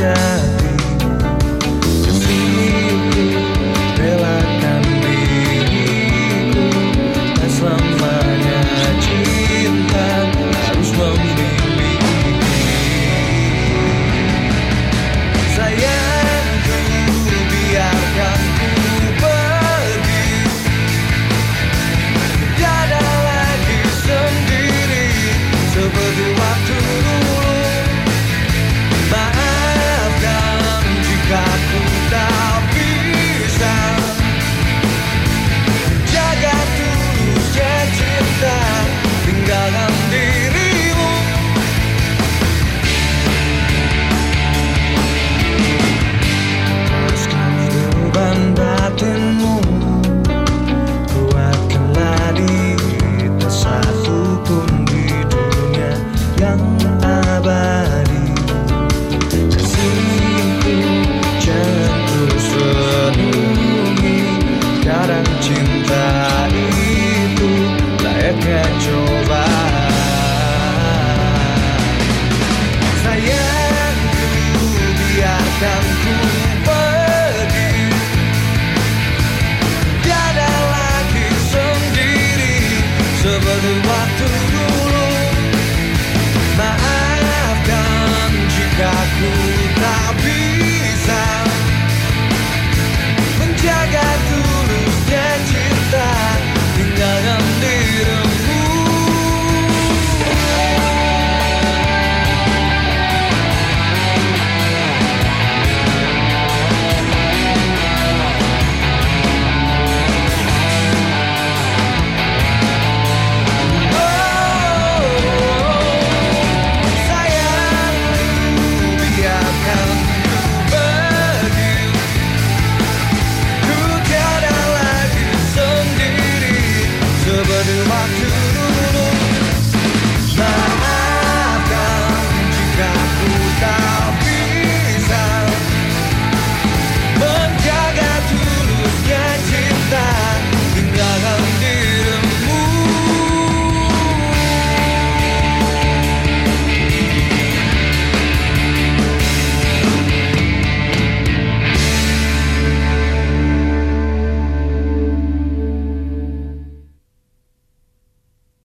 Yeah.